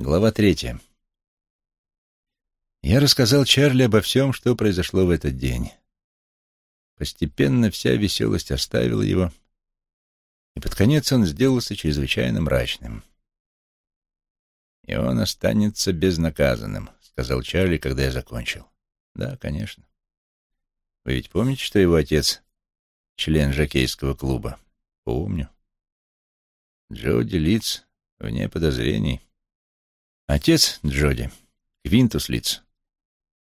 Глава третья. Я рассказал Чарли обо всем, что произошло в этот день. Постепенно вся веселость оставила его, и под конец он сделался чрезвычайно мрачным. «И он останется безнаказанным», — сказал Чарли, когда я закончил. «Да, конечно. Вы ведь помните, что его отец — член жокейского клуба?» «Помню. Джоди Лиц вне подозрений». Отец Джоди, Квинтус Лиц,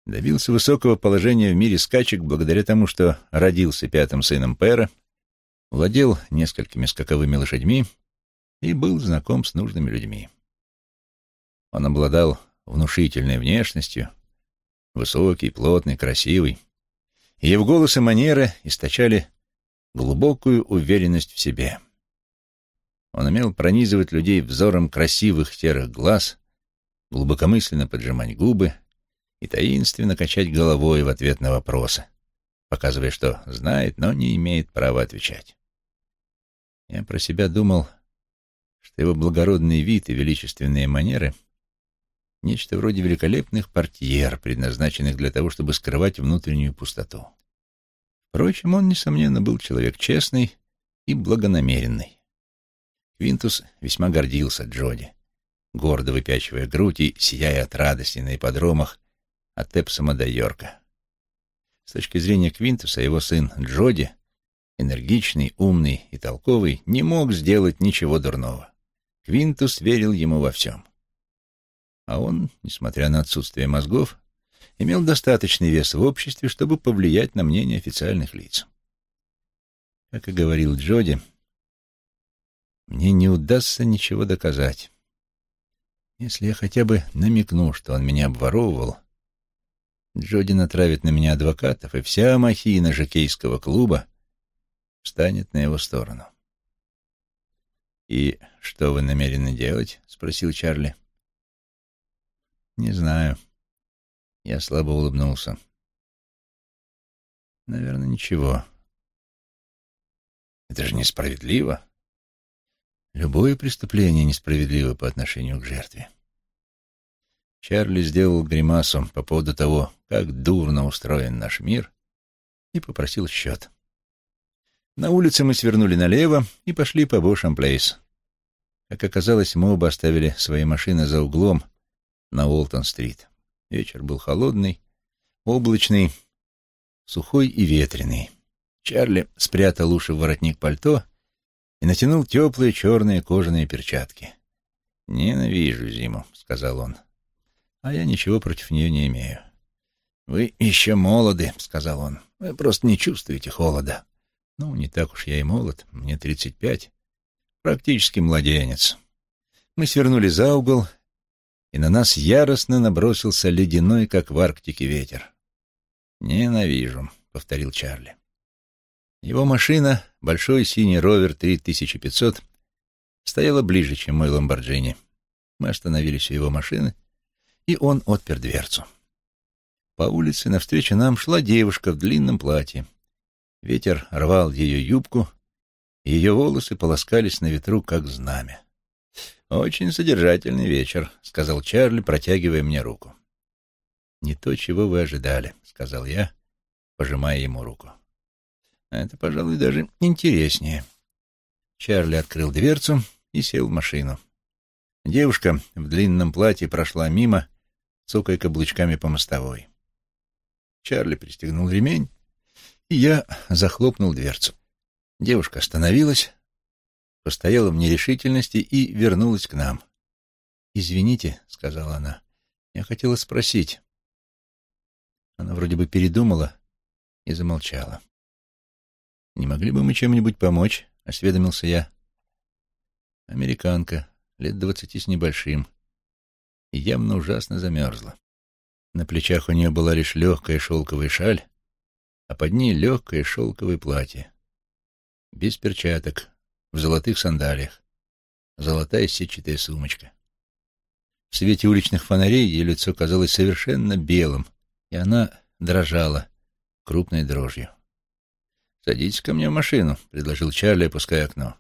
добился высокого положения в мире скачек благодаря тому, что родился пятым сыном Пэра, владел несколькими скаковыми лошадьми и был знаком с нужными людьми. Он обладал внушительной внешностью, высокий, плотный, красивый, и его голос и манеры источали глубокую уверенность в себе. Он умел пронизывать людей взором красивых серых глаз глубокомысленно поджимать губы и таинственно качать головой в ответ на вопросы, показывая, что знает, но не имеет права отвечать. Я про себя думал, что его благородный вид и величественные манеры — нечто вроде великолепных портьер, предназначенных для того, чтобы скрывать внутреннюю пустоту. Впрочем, он, несомненно, был человек честный и благонамеренный. Квинтус весьма гордился Джоди гордо выпячивая грудь и сияя от радости на ипподромах от Эпсома до Йорка. С точки зрения Квинтуса, его сын Джоди, энергичный, умный и толковый, не мог сделать ничего дурного. Квинтус верил ему во всем. А он, несмотря на отсутствие мозгов, имел достаточный вес в обществе, чтобы повлиять на мнение официальных лиц. Как и говорил Джоди, мне не удастся ничего доказать. Если я хотя бы намекну, что он меня обворовывал, Джоди натравит на меня адвокатов, и вся махина жокейского клуба встанет на его сторону. «И что вы намерены делать?» — спросил Чарли. «Не знаю». Я слабо улыбнулся. «Наверное, ничего». «Это же несправедливо». Любое преступление несправедливо по отношению к жертве. Чарли сделал гримасу по поводу того, как дурно устроен наш мир, и попросил счет. На улице мы свернули налево и пошли по Бошам-Плейс. Как оказалось, мы оба оставили свои машины за углом на Уолтон-стрит. Вечер был холодный, облачный, сухой и ветреный. Чарли спрятал уши в воротник пальто и натянул теплые черные кожаные перчатки. «Ненавижу зиму», — сказал он. «А я ничего против нее не имею». «Вы еще молоды», — сказал он. «Вы просто не чувствуете холода». «Ну, не так уж я и молод. Мне тридцать пять. Практически младенец». Мы свернули за угол, и на нас яростно набросился ледяной, как в Арктике, ветер. «Ненавижу», — повторил Чарли. Его машина, большой синий ровер 3500, стояла ближе, чем мой ламборджини. Мы остановились у его машины, и он отпер дверцу. По улице навстречу нам шла девушка в длинном платье. Ветер рвал ее юбку, и ее волосы полоскались на ветру, как знамя. «Очень содержательный вечер», — сказал Чарли, протягивая мне руку. «Не то, чего вы ожидали», — сказал я, пожимая ему руку. Это, пожалуй, даже интереснее. Чарли открыл дверцу и сел в машину. Девушка в длинном платье прошла мимо, цокая каблучками по мостовой. Чарли пристегнул ремень, и я захлопнул дверцу. Девушка остановилась, постояла в нерешительности и вернулась к нам. «Извините», — сказала она, — «я хотела спросить». Она вроде бы передумала и замолчала. «Не могли бы мы чем-нибудь помочь?» — осведомился я. Американка, лет двадцати с небольшим, и явно ужасно замерзла. На плечах у нее была лишь легкая шелковая шаль, а под ней легкое шелковое платье. Без перчаток, в золотых сандалиях, золотая сетчатая сумочка. В свете уличных фонарей ее лицо казалось совершенно белым, и она дрожала крупной дрожью. «Садитесь ко мне в машину», — предложил Чарли, опуская окно.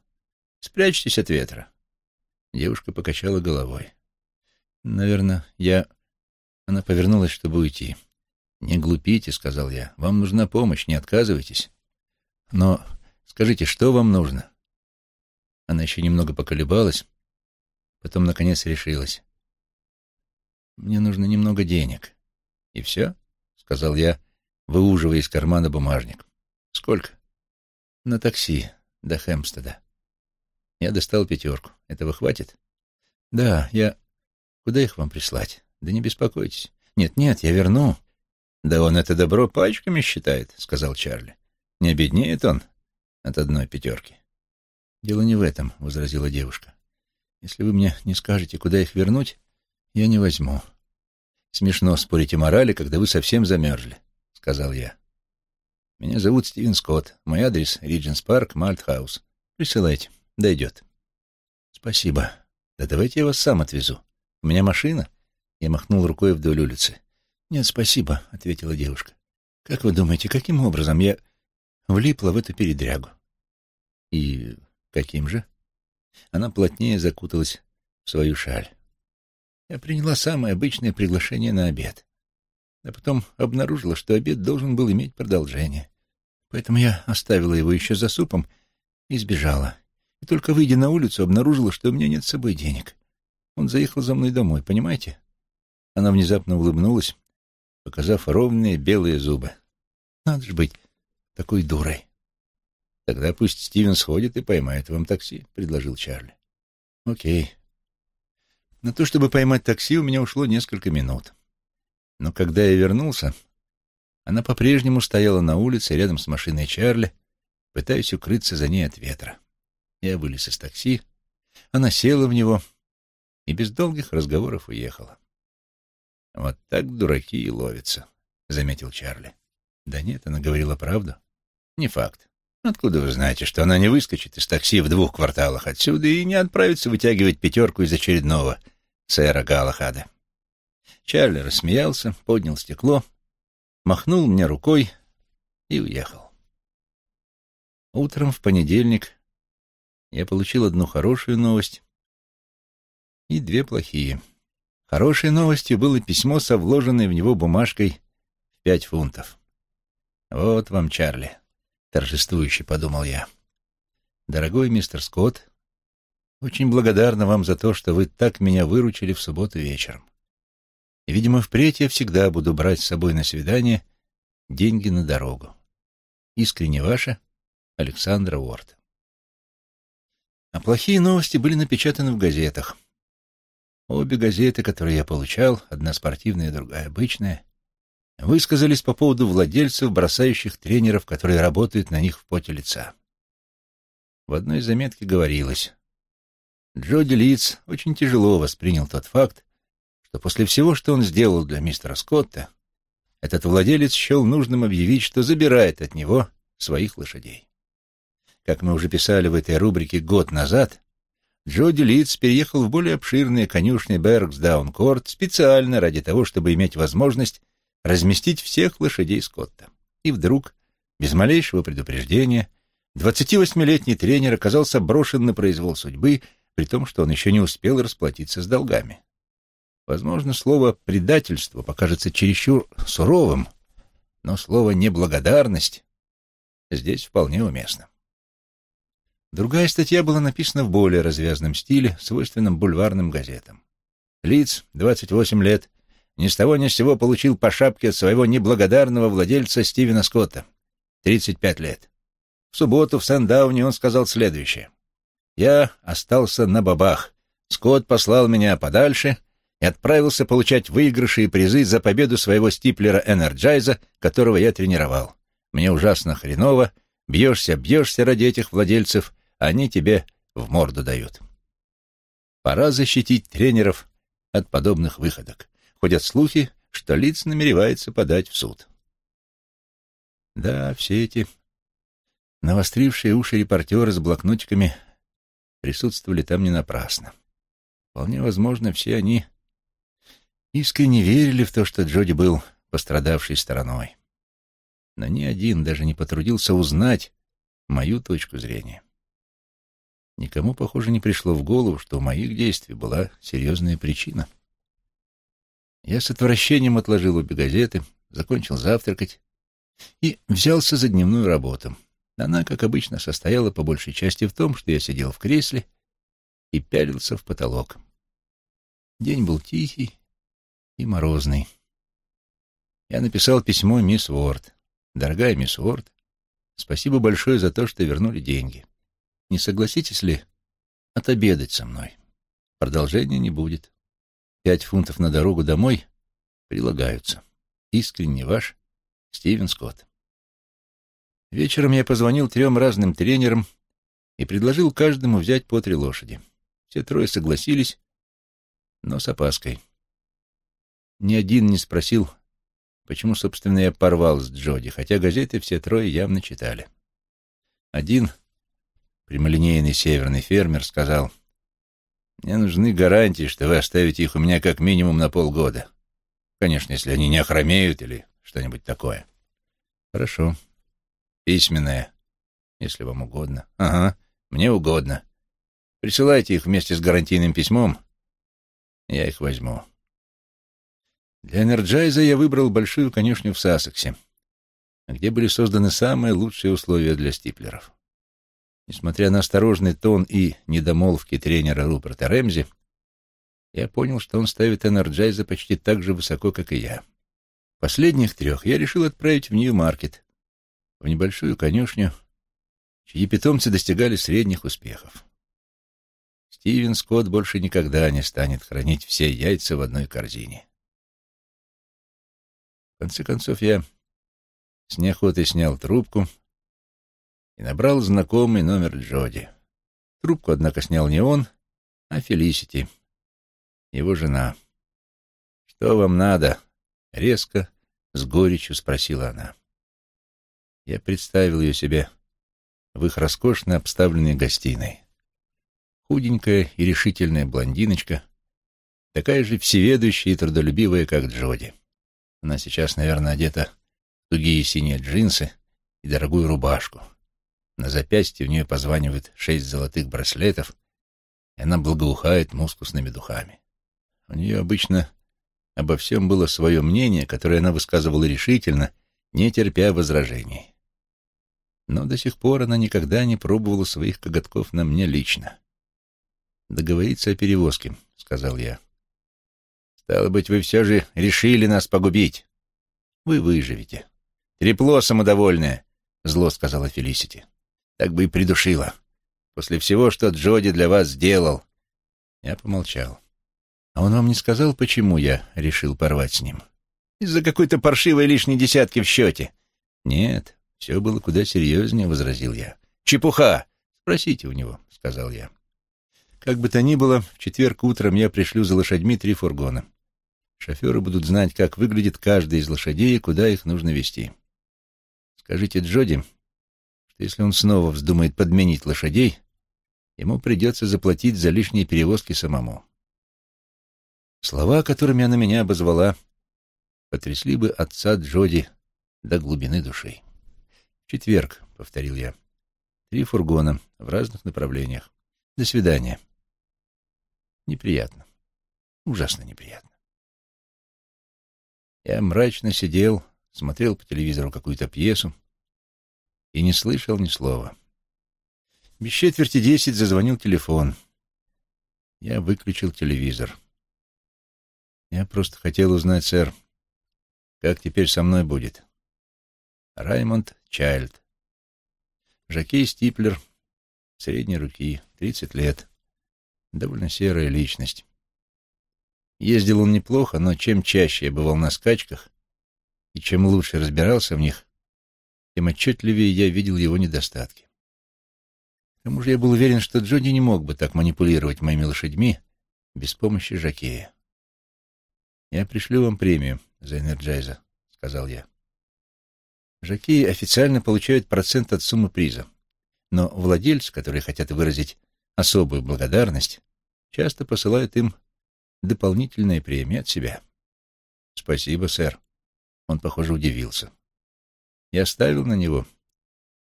«Спрячьтесь от ветра». Девушка покачала головой. Наверное, я... Она повернулась, чтобы уйти. «Не глупите», — сказал я. «Вам нужна помощь, не отказывайтесь». «Но скажите, что вам нужно?» Она еще немного поколебалась, потом, наконец, решилась. «Мне нужно немного денег». «И все?» — сказал я, выуживая из кармана бумажник. «Сколько?» «На такси до Хэмстеда». Я достал пятерку. «Этого хватит?» «Да, я...» «Куда их вам прислать?» «Да не беспокойтесь». «Нет-нет, я верну». «Да он это добро пачками считает», — сказал Чарли. «Не обеднеет он от одной пятерки». «Дело не в этом», — возразила девушка. «Если вы мне не скажете, куда их вернуть, я не возьму». «Смешно спорить о морали, когда вы совсем замерзли», — сказал я. «Меня зовут Стивен Скотт. Мой адрес — Ридженс Парк, Мальтхаус. Присылайте. Дойдет». «Спасибо. Да давайте я вас сам отвезу. У меня машина». Я махнул рукой вдоль улицы. «Нет, спасибо», — ответила девушка. «Как вы думаете, каким образом я влипла в эту передрягу?» «И каким же?» Она плотнее закуталась в свою шаль. Я приняла самое обычное приглашение на обед. А потом обнаружила, что обед должен был иметь продолжение. Поэтому я оставила его еще за супом и сбежала. И только выйдя на улицу, обнаружила, что у меня нет с собой денег. Он заехал за мной домой, понимаете? Она внезапно улыбнулась показав ровные белые зубы. Надо же быть такой дурой. Тогда пусть Стивен сходит и поймает вам такси, — предложил Чарли. Окей. На то, чтобы поймать такси, у меня ушло несколько минут. Но когда я вернулся, она по-прежнему стояла на улице рядом с машиной Чарли, пытаясь укрыться за ней от ветра. Я вылез из такси, она села в него и без долгих разговоров уехала. «Вот так дураки и ловятся», — заметил Чарли. «Да нет, она говорила правду». «Не факт. Откуда вы знаете, что она не выскочит из такси в двух кварталах отсюда и не отправится вытягивать пятерку из очередного сэра Галахада?» Чарли рассмеялся, поднял стекло, махнул мне рукой и уехал. Утром в понедельник я получил одну хорошую новость и две плохие. Хорошей новостью было письмо со вложенной в него бумажкой в пять фунтов. «Вот вам, Чарли», — торжествующе подумал я. «Дорогой мистер Скотт, очень благодарна вам за то, что вы так меня выручили в субботу вечером. И, видимо, впредь я всегда буду брать с собой на свидание деньги на дорогу. Искренне ваша Александра Уорд». А плохие новости были напечатаны в газетах — Обе газеты, которые я получал, одна спортивная, другая обычная, высказались по поводу владельцев, бросающих тренеров, которые работают на них в поте лица. В одной заметке говорилось, Джоди Литц очень тяжело воспринял тот факт, что после всего, что он сделал для мистера Скотта, этот владелец счел нужным объявить, что забирает от него своих лошадей. Как мы уже писали в этой рубрике год назад, Джоди Литц переехал в более обширные конюшни Бергсдаун-Корт специально ради того, чтобы иметь возможность разместить всех лошадей Скотта. И вдруг, без малейшего предупреждения, 28-летний тренер оказался брошен на произвол судьбы, при том, что он еще не успел расплатиться с долгами. Возможно, слово «предательство» покажется чересчур суровым, но слово «неблагодарность» здесь вполне уместно. Другая статья была написана в более развязном стиле, свойственном бульварным газетам. Лиц, 28 лет, ни с того ни с сего получил по шапке от своего неблагодарного владельца Стивена Скотта, 35 лет. В субботу в Сандауне он сказал следующее. «Я остался на бабах. Скотт послал меня подальше и отправился получать выигрыши и призы за победу своего стиплера Энерджайза, которого я тренировал. Мне ужасно хреново, бьешься, бьешься ради этих владельцев, они тебе в морду дают. Пора защитить тренеров от подобных выходок. Ходят слухи, что Лиц намеревается подать в суд. Да, все эти навострившие уши репортеры с блокнотиками присутствовали там не напрасно. Вполне возможно, все они искренне верили в то, что Джоди был пострадавшей стороной. Но ни один даже не потрудился узнать мою точку зрения. Никому, похоже, не пришло в голову, что у моих действий была серьезная причина. Я с отвращением отложил обе газеты, закончил завтракать и взялся за дневную работу. Она, как обычно, состояла по большей части в том, что я сидел в кресле и пялился в потолок. День был тихий и морозный. Я написал письмо мисс Уорд. «Дорогая мисс Уорд, спасибо большое за то, что вернули деньги. Не согласитесь ли отобедать со мной? Продолжения не будет. Пять фунтов на дорогу домой прилагаются. Искренне ваш Стивен Скотт». Вечером я позвонил трем разным тренерам и предложил каждому взять по три лошади. Все трое согласились, но с опаской. Ни один не спросил, почему, собственно, я порвал с Джоди, хотя газеты все трое явно читали. Один, прямолинейный северный фермер, сказал, «Мне нужны гарантии, что вы оставите их у меня как минимум на полгода. Конечно, если они не охромеют или что-нибудь такое». «Хорошо», Письменное, если вам угодно. Ага, мне угодно. Присылайте их вместе с гарантийным письмом. Я их возьму. Для Энерджайза я выбрал большую конюшню в Сассексе, где были созданы самые лучшие условия для стиплеров. Несмотря на осторожный тон и недомолвки тренера Руперта Рэмзи, я понял, что он ставит Энерджайза почти так же высоко, как и я. Последних трех я решил отправить в Нью-Маркет, в небольшую конюшню, чьи питомцы достигали средних успехов. Стивен Скотт больше никогда не станет хранить все яйца в одной корзине. В конце концов, я с неохотой снял трубку и набрал знакомый номер Джоди. Трубку, однако, снял не он, а Фелисити, его жена. «Что вам надо?» — резко, с горечью спросила она. Я представил ее себе в их роскошно обставленной гостиной. Худенькая и решительная блондиночка, такая же всеведущая и трудолюбивая, как Джоди. Она сейчас, наверное, одета в тугие синие джинсы и дорогую рубашку. На запястье у нее позванивают шесть золотых браслетов, и она благоухает мускусными духами. У нее обычно обо всем было свое мнение, которое она высказывала решительно, не терпя возражений но до сих пор она никогда не пробовала своих коготков на мне лично. «Договориться о перевозке», — сказал я. «Стало быть, вы все же решили нас погубить. Вы выживете. Трепло самодовольное», — зло сказала Фелисити. «Так бы и придушила. После всего, что Джоди для вас сделал». Я помолчал. «А он вам не сказал, почему я решил порвать с ним?» «Из-за какой-то паршивой лишней десятки в счете». «Нет, «Все было куда серьезнее», — возразил я. «Чепуха! Спросите у него», — сказал я. Как бы то ни было, в четверг утром я пришлю за лошадьми три фургона. Шоферы будут знать, как выглядит каждая из лошадей и куда их нужно вести. Скажите Джоди, что если он снова вздумает подменить лошадей, ему придется заплатить за лишние перевозки самому. Слова, которыми она меня обозвала, потрясли бы отца Джоди до глубины души. «Четверг», — повторил я. «Три фургона в разных направлениях. До свидания». Неприятно. Ужасно неприятно. Я мрачно сидел, смотрел по телевизору какую-то пьесу и не слышал ни слова. Без четверти десять зазвонил телефон. Я выключил телевизор. Я просто хотел узнать, сэр, как теперь со мной будет. Раймонд Чайльд. Жакей Стиплер, средней руки, 30 лет. Довольно серая личность. Ездил он неплохо, но чем чаще я бывал на скачках, и чем лучше разбирался в них, тем отчетливее я видел его недостатки. К тому же я был уверен, что Джонни не мог бы так манипулировать моими лошадьми без помощи Жакея. «Я пришлю вам премию за Энерджайза», — сказал я. Жакеи официально получают процент от суммы приза, но владельцы, которые хотят выразить особую благодарность, часто посылают им дополнительные премии от себя. «Спасибо, сэр». Он, похоже, удивился. Я ставил на него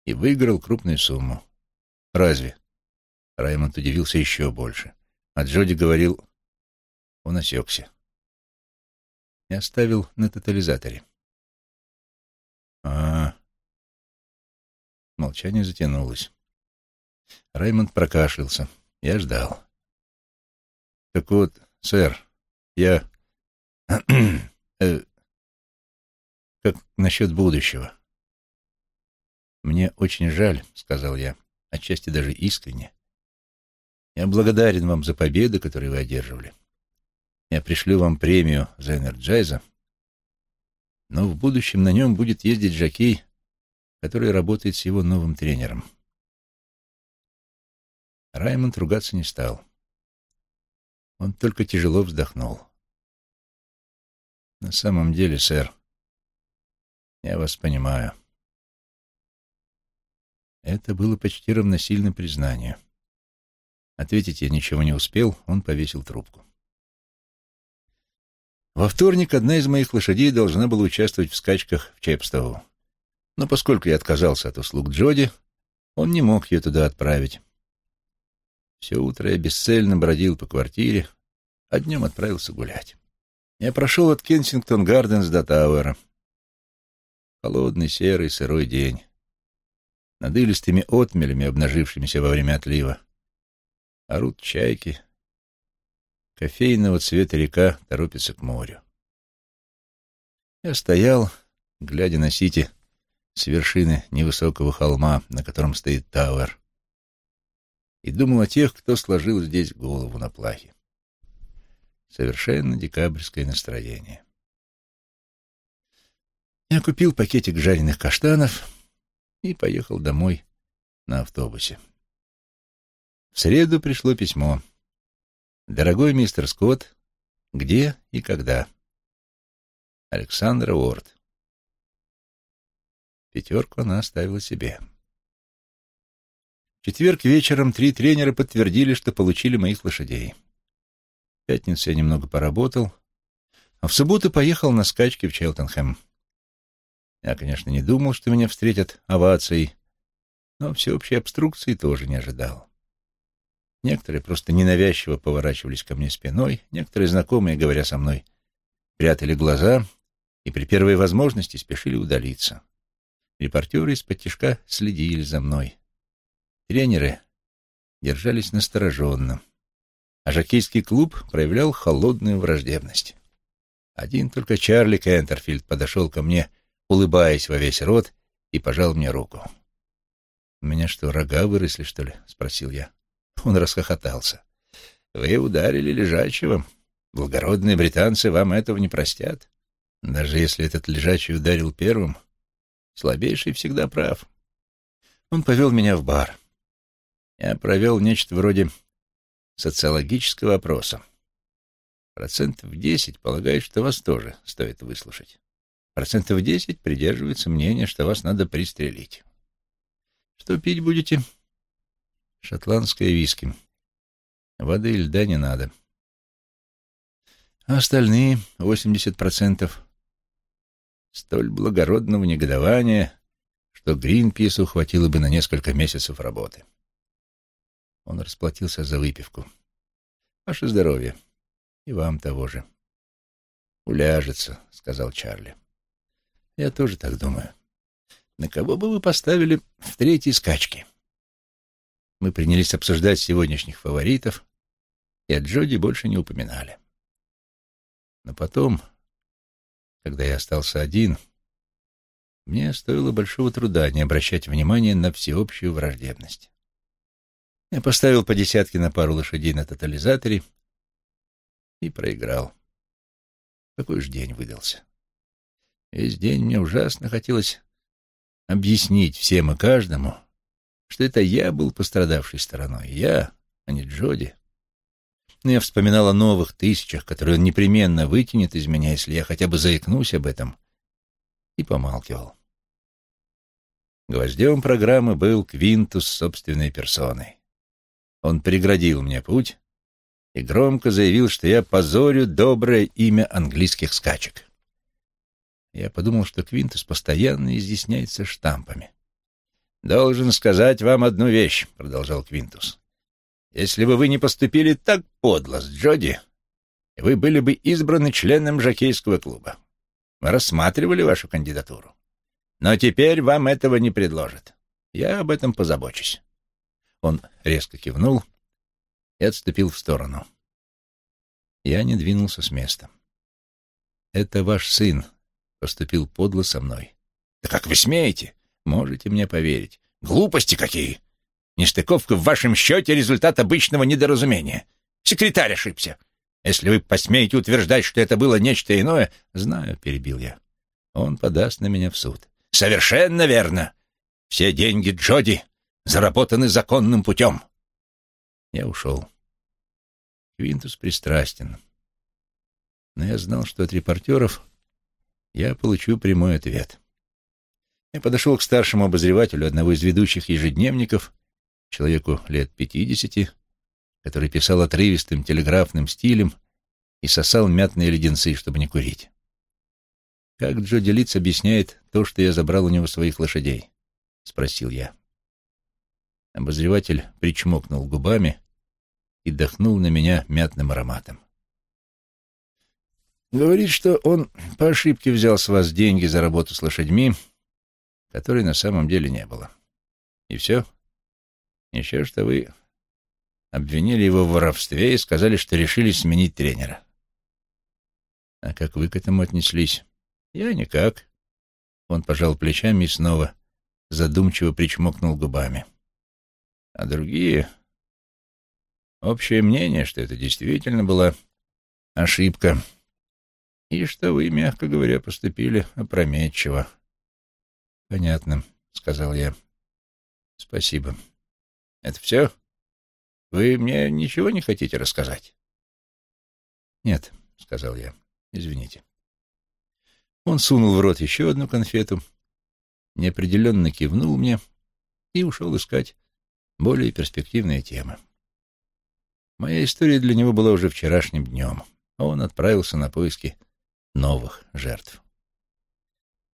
и выиграл крупную сумму. «Разве?» Раймонд удивился еще больше. А Джоди говорил... Он осекся. и оставил на тотализаторе. А, Молчание затянулось. Раймонд прокашлялся. Я ждал. Так вот, сэр, я... э, как насчет будущего? Мне очень жаль, сказал я, отчасти даже искренне. Я благодарен вам за победы, которые вы одерживали. Я пришлю вам премию за Энерджайза, но в будущем на нем будет ездить Жакей, который работает с его новым тренером. Раймонд ругаться не стал. Он только тяжело вздохнул. На самом деле, сэр, я вас понимаю. Это было почти равносильно признанию. Ответить я ничего не успел, он повесил трубку. Во вторник одна из моих лошадей должна была участвовать в скачках в Чепстову. Но поскольку я отказался от услуг Джоди, он не мог ее туда отправить. Все утро я бесцельно бродил по квартире, а днем отправился гулять. Я прошел от Кенсингтон-Гарденс до Тауэра. Холодный, серый, сырой день. Над илистыми отмелями, обнажившимися во время отлива, орут чайки, Кофейного цвета река торопится к морю. Я стоял, глядя на Сити с вершины невысокого холма, на котором стоит Тауэр, и думал о тех, кто сложил здесь голову на плахе. Совершенно декабрьское настроение. Я купил пакетик жареных каштанов и поехал домой на автобусе. В среду пришло письмо — Дорогой мистер Скотт, где и когда? Александра Уорд. Пятерку она оставила себе. В четверг вечером три тренера подтвердили, что получили моих лошадей. В пятницу я немного поработал, а в субботу поехал на скачки в Челтенхэм. Я, конечно, не думал, что меня встретят овацией, но всеобщей обструкции тоже не ожидал. Некоторые просто ненавязчиво поворачивались ко мне спиной, некоторые знакомые, говоря со мной, прятали глаза и при первой возможности спешили удалиться. Репортеры из-под тишка следили за мной. Тренеры держались настороженно, а жокейский клуб проявлял холодную враждебность. Один только Чарли Кентерфильд подошел ко мне, улыбаясь во весь рот, и пожал мне руку. «У меня что, рога выросли, что ли?» — спросил я. Он расхохотался. «Вы ударили лежачего. Благородные британцы вам этого не простят. Даже если этот лежачий ударил первым, слабейший всегда прав. Он повел меня в бар. Я провел нечто вроде социологического опроса. Процентов десять полагают, что вас тоже стоит выслушать. Процентов десять придерживаются мнения, что вас надо пристрелить. Что пить будете?» Шотландское виски. Воды и льда не надо. А остальные, восемьдесят процентов, столь благородного негодования, что Гринпису хватило бы на несколько месяцев работы. Он расплатился за выпивку. Ваше здоровье. И вам того же. Уляжется, сказал Чарли. Я тоже так думаю. На кого бы вы поставили в третьей скачке? Мы принялись обсуждать сегодняшних фаворитов, и о Джоди больше не упоминали. Но потом, когда я остался один, мне стоило большого труда не обращать внимания на всеобщую враждебность. Я поставил по десятке на пару лошадей на тотализаторе и проиграл. Какой же день выдался. Весь день мне ужасно хотелось объяснить всем и каждому, что это я был пострадавшей стороной. Я, а не Джоди. Но я вспоминал о новых тысячах, которые он непременно вытянет из меня, если я хотя бы заикнусь об этом, и помалкивал. Гвоздем программы был Квинтус собственной персоной. Он преградил мне путь и громко заявил, что я позорю доброе имя английских скачек. Я подумал, что Квинтус постоянно изъясняется штампами. «Должен сказать вам одну вещь», — продолжал Квинтус. «Если бы вы не поступили так подло с Джоди, вы были бы избраны членом жокейского клуба. Мы рассматривали вашу кандидатуру. Но теперь вам этого не предложат. Я об этом позабочусь. Он резко кивнул и отступил в сторону. Я не двинулся с места. «Это ваш сын», — поступил подло со мной. «Да как вы смеете? Можете мне поверить. Глупости какие! Нестыковка в вашем счете — результат обычного недоразумения. Секретарь ошибся. Если вы посмеете утверждать, что это было нечто иное...» «Знаю», — перебил я. «Он подаст на меня в суд». «Совершенно верно. Все деньги Джоди заработаны законным путем». Я ушел. Квинтус пристрастен. Но я знал, что от репортеров я получу прямой ответ. Я подошел к старшему обозревателю одного из ведущих ежедневников, человеку лет пятидесяти, который писал отрывистым телеграфным стилем и сосал мятные леденцы, чтобы не курить. «Как Джоди Литц объясняет то, что я забрал у него своих лошадей?» — спросил я. Обозреватель причмокнул губами и дохнул на меня мятным ароматом. Говорит, что он по ошибке взял с вас деньги за работу с лошадьми, которой на самом деле не было. И все? Еще что вы обвинили его в воровстве и сказали, что решили сменить тренера. А как вы к этому отнеслись? Я никак. Он пожал плечами и снова задумчиво причмокнул губами. А другие... Общее мнение, что это действительно была ошибка, и что вы, мягко говоря, поступили опрометчиво. — Понятно, — сказал я. — Спасибо. — Это все? Вы мне ничего не хотите рассказать? — Нет, — сказал я. — Извините. Он сунул в рот еще одну конфету, неопределенно кивнул мне и ушел искать более перспективные темы. Моя история для него была уже вчерашним днем, а он отправился на поиски новых жертв.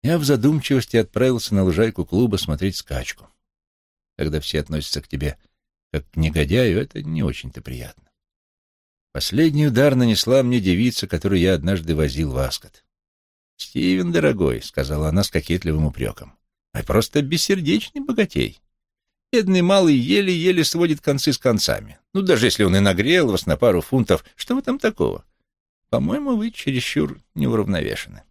Я в задумчивости отправился на лужайку клуба смотреть скачку. Когда все относятся к тебе как к негодяю, это не очень-то приятно. Последний удар нанесла мне девица, которую я однажды возил в Аскот. «Стивен, дорогой», — сказала она с кокетливым упреком, — «а просто бессердечный богатей. Бедный малый еле-еле сводит концы с концами. Ну, даже если он и нагрел вас на пару фунтов, что в этом такого? По-моему, вы чересчур неуравновешены».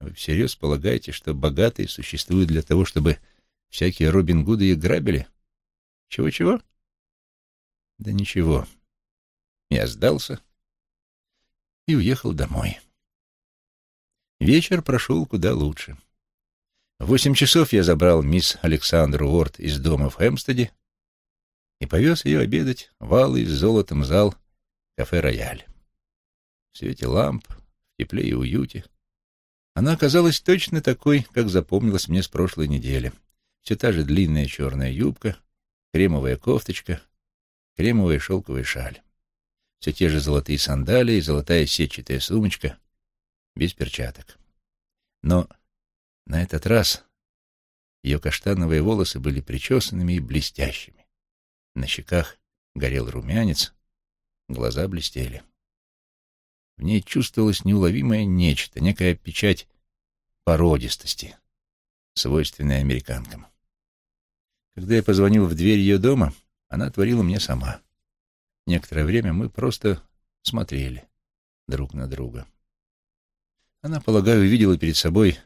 Вы всерьез полагаете, что богатые существуют для того, чтобы всякие Робин Гуды их грабили? Чего-чего? Да ничего. Я сдался и уехал домой. Вечер прошел куда лучше. В восемь часов я забрал мисс Александру Уорд из дома в Хэмстеде и повез ее обедать в алый с золотом зал кафе «Рояль». В свете ламп, в тепле и уюте — она оказалась точно такой, как запомнилась мне с прошлой недели. Все та же длинная черная юбка, кремовая кофточка, кремовая шелковая шаль. Все те же золотые сандалии, золотая сетчатая сумочка, без перчаток. Но на этот раз ее каштановые волосы были причесанными и блестящими. На щеках горел румянец, глаза блестели. В ней чувствовалось неуловимое нечто, некая печать породистости, свойственная американкам. Когда я позвонил в дверь ее дома, она отворила мне сама. Некоторое время мы просто смотрели друг на друга. Она, полагаю, увидела перед собой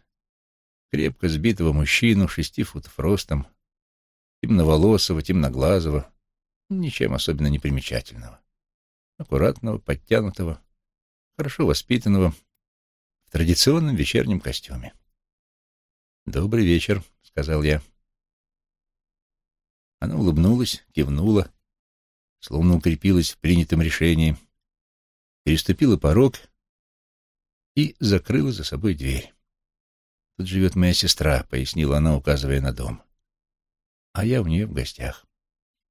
крепко сбитого мужчину, шести футов ростом, темноволосого, темноглазого, ничем особенно не примечательного, аккуратного, подтянутого, хорошо воспитанного, в традиционном вечернем костюме. «Добрый вечер», — сказал я. Она улыбнулась, кивнула, словно укрепилась в принятом решении, переступила порог и закрыла за собой дверь. «Тут живет моя сестра», — пояснила она, указывая на дом. «А я у нее в гостях».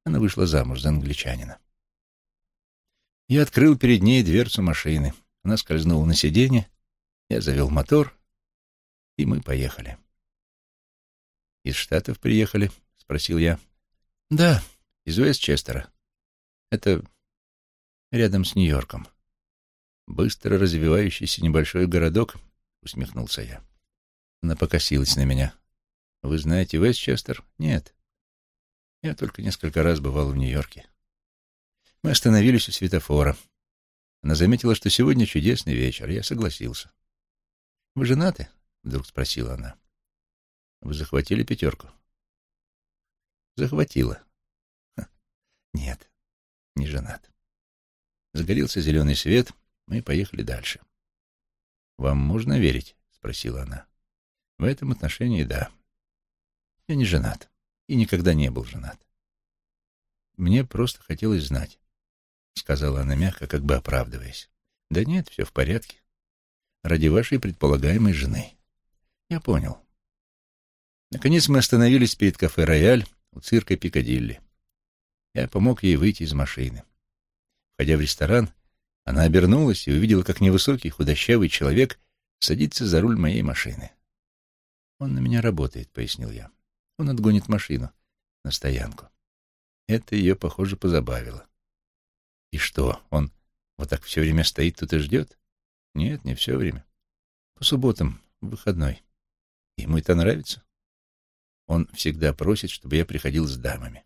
Она вышла замуж за англичанина. Я открыл перед ней дверцу машины. Она скользнула на сиденье, я завел мотор, и мы поехали. «Из Штатов приехали?» — спросил я. «Да, из Уэстчестера. Это рядом с Нью-Йорком. Быстро развивающийся небольшой городок, усмехнулся я. Она покосилась на меня. Вы знаете Вестчестер? Нет. Я только несколько раз бывал в Нью-Йорке. Мы остановились у светофора. Она заметила, что сегодня чудесный вечер. Я согласился. «Вы женаты?» — вдруг спросила она. «Вы захватили пятерку?» «Захватила». «Нет, не женат». Загорелся зеленый свет, мы поехали дальше. «Вам можно верить?» — спросила она. «В этом отношении — да. Я не женат и никогда не был женат. Мне просто хотелось знать, — сказала она мягко, как бы оправдываясь. Да нет, все в порядке. Ради вашей предполагаемой жены. Я понял. Наконец мы остановились перед кафе «Рояль» у цирка Пикадилли. Я помог ей выйти из машины. Входя в ресторан, она обернулась и увидела, как невысокий, худощавый человек садится за руль моей машины. «Он на меня работает», — пояснил я. «Он отгонит машину на стоянку». Это ее, похоже, позабавило. «И что, он вот так все время стоит тут и ждет?» «Нет, не все время. По субботам, в выходной. Ему это нравится?» Он всегда просит, чтобы я приходил с дамами.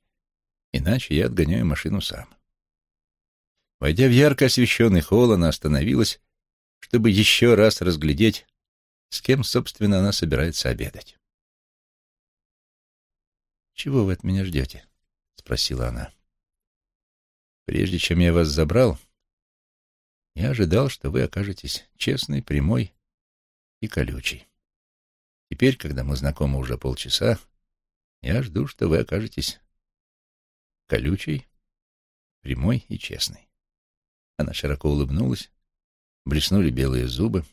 Иначе я отгоняю машину сам. Войдя в ярко освещенный холл, она остановилась, чтобы еще раз разглядеть, с кем, собственно, она собирается обедать. «Чего вы от меня ждете?» — спросила она. «Прежде чем я вас забрал, я ожидал, что вы окажетесь честной, прямой и колючей. Теперь, когда мы знакомы уже полчаса, я жду, что вы окажетесь колючей, прямой и честной. Она широко улыбнулась, блеснули белые зубы,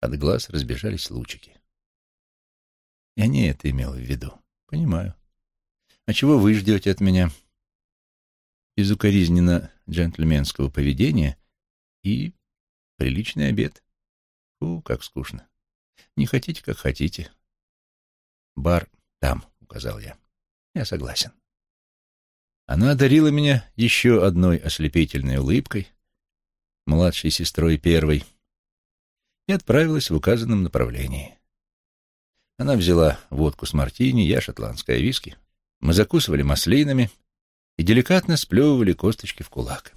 от глаз разбежались лучики. Я не это имел в виду. Понимаю. А чего вы ждете от меня? Безукоризненно джентльменского поведения и приличный обед. Фу, как скучно. Не хотите, как хотите. Бар там, указал я. Я согласен. Она одарила меня еще одной ослепительной улыбкой, младшей сестрой первой, и отправилась в указанном направлении. Она взяла водку с мартини, я шотландское виски. Мы закусывали маслинами и деликатно сплевывали косточки в кулак.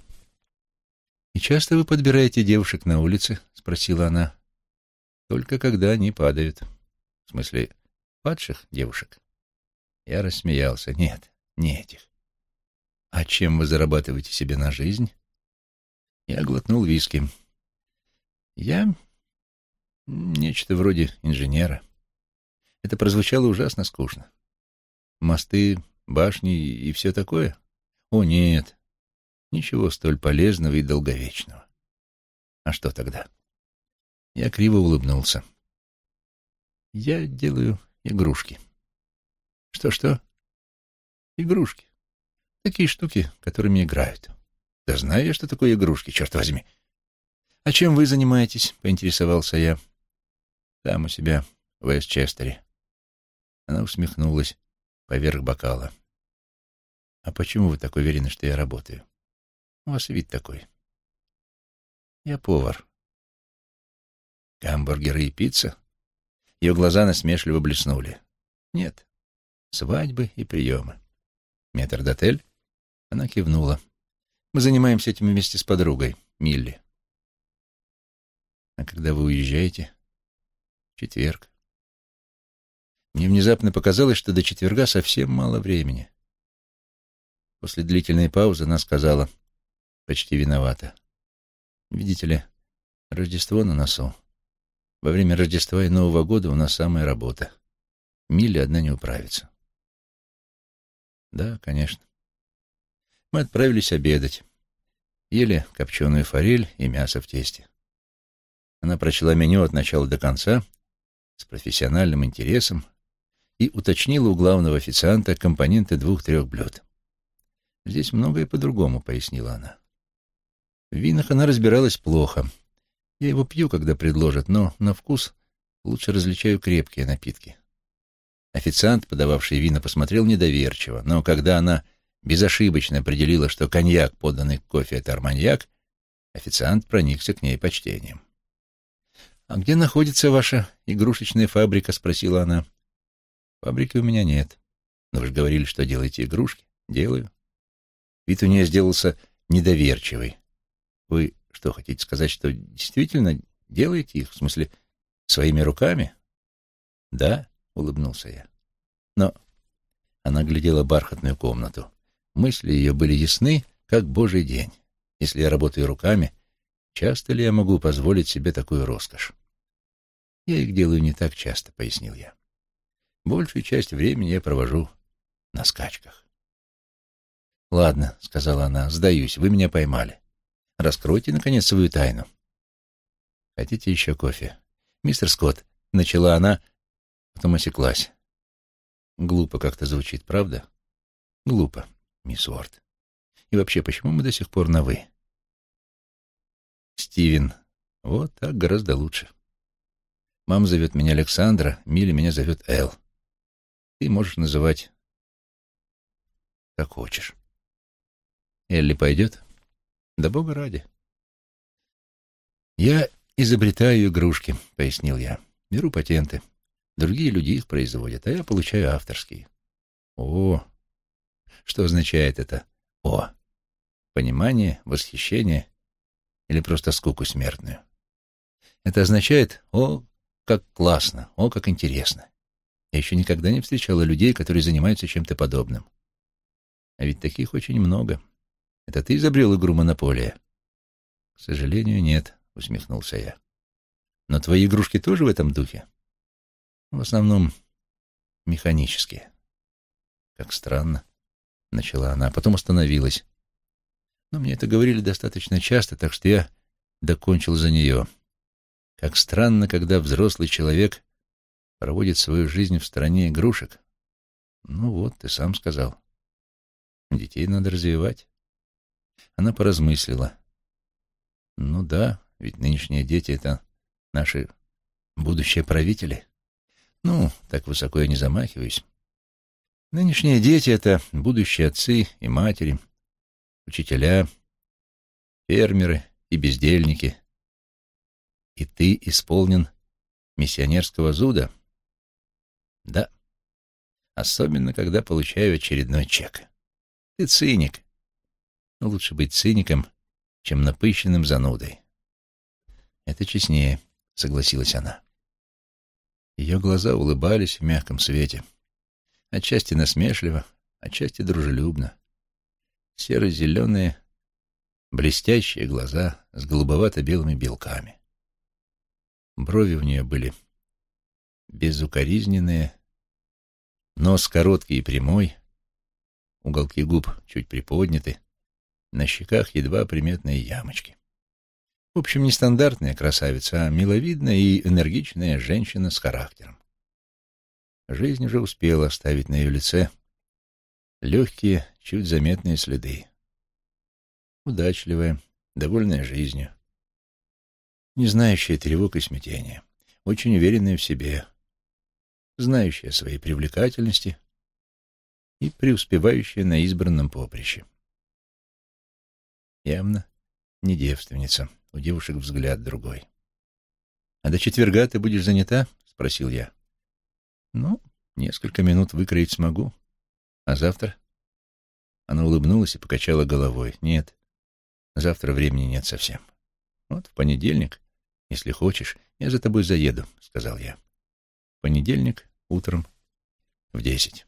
«И часто вы подбираете девушек на улице?» — спросила она. «Только когда они падают. В смысле, падших девушек?» Я рассмеялся. «Нет, не этих. «А чем вы зарабатываете себе на жизнь?» Я глотнул виски. «Я нечто вроде инженера». Это прозвучало ужасно скучно. Мосты, башни и все такое? О, нет, ничего столь полезного и долговечного. А что тогда? Я криво улыбнулся. Я делаю игрушки. Что-что? Игрушки. Такие штуки, которыми играют. Да знаю я, что такое игрушки, черт возьми. А чем вы занимаетесь? Поинтересовался я. Там у себя, в Эсчестере. Она усмехнулась поверх бокала. А почему вы так уверены, что я работаю? У вас вид такой. Я повар. Гамбургеры и пицца? Ее глаза насмешливо блеснули. Нет. Свадьбы и приемы. Метрдотель? Она кивнула. Мы занимаемся этим вместе с подругой, Милли. А когда вы уезжаете? четверг. Мне внезапно показалось, что до четверга совсем мало времени. После длительной паузы она сказала, почти виновата. Видите ли, Рождество на носу. Во время Рождества и Нового года у нас самая работа. Милли одна не управится. Да, конечно. Мы отправились обедать. Ели копченую форель и мясо в тесте. Она прочла меню от начала до конца с профессиональным интересом и уточнила у главного официанта компоненты двух-трех блюд. «Здесь многое по-другому», — пояснила она. В винах она разбиралась плохо. Я его пью, когда предложат, но на вкус лучше различаю крепкие напитки. Официант, подававший вина, посмотрел недоверчиво, но когда она безошибочно определила, что коньяк, поданный к кофе, — это арманьяк, официант проникся к ней почтением. «А где находится ваша игрушечная фабрика?» — спросила она. «Фабрики у меня нет. Но вы же говорили, что делаете игрушки. Делаю». Вид у нее сделался недоверчивый. «Вы что, хотите сказать, что действительно делаете их? В смысле, своими руками?» «Да», — улыбнулся я. «Но...» Она глядела бархатную комнату. Мысли ее были ясны, как божий день. Если я работаю руками, часто ли я могу позволить себе такую роскошь? Я их делаю не так часто, пояснил я. Большую часть времени я провожу на скачках. «Ладно», — сказала она, — «сдаюсь, вы меня поймали. Раскройте, наконец, свою тайну». «Хотите еще кофе?» «Мистер Скотт», — начала она, потом осеклась. Глупо как-то звучит, правда? Глупо, мисс Уорд. И вообще, почему мы до сих пор на «вы»? Стивен. Вот так гораздо лучше. Мама зовет меня Александра, Миля меня зовет Эл. Ты можешь называть как хочешь. Элли пойдет? Да бога ради. Я изобретаю игрушки, пояснил я. Беру патенты. Другие люди их производят, а я получаю авторские. О, что означает это «о»? Понимание, восхищение или просто скуку смертную? Это означает «о, как классно, о, как интересно. Я еще никогда не встречала людей, которые занимаются чем-то подобным. А ведь таких очень много. Это ты изобрел игру «Монополия»? К сожалению, нет, усмехнулся я. Но твои игрушки тоже в этом духе? В основном механические. Как странно, начала она, а потом остановилась. Но мне это говорили достаточно часто, так что я докончил за нее. Как странно, когда взрослый человек проводит свою жизнь в стране игрушек. Ну вот, ты сам сказал. Детей надо развивать. Она поразмыслила. Ну да, ведь нынешние дети — это наши будущие правители. Ну, так высоко я не замахиваюсь. Нынешние дети — это будущие отцы и матери, учителя, фермеры и бездельники — и ты исполнен миссионерского зуда? Да. Особенно, когда получаю очередной чек. Ты циник. Но лучше быть циником, чем напыщенным занудой. Это честнее, согласилась она. Ее глаза улыбались в мягком свете. Отчасти насмешливо, отчасти дружелюбно. Серо-зеленые, блестящие глаза с голубовато-белыми белками. Брови у нее были безукоризненные, нос короткий и прямой, уголки губ чуть приподняты, на щеках едва приметные ямочки. В общем, не стандартная красавица, а миловидная и энергичная женщина с характером. Жизнь уже успела оставить на ее лице легкие, чуть заметные следы. Удачливая, довольная жизнью, не знающая тревог и смятения, очень уверенная в себе, знающая о своей привлекательности и преуспевающая на избранном поприще. Явно не девственница, у девушек взгляд другой. — А до четверга ты будешь занята? — спросил я. — Ну, несколько минут выкроить смогу. А завтра? Она улыбнулась и покачала головой. — Нет, завтра времени нет совсем. Вот в понедельник «Если хочешь, я за тобой заеду», — сказал я. «Понедельник, утром, в десять».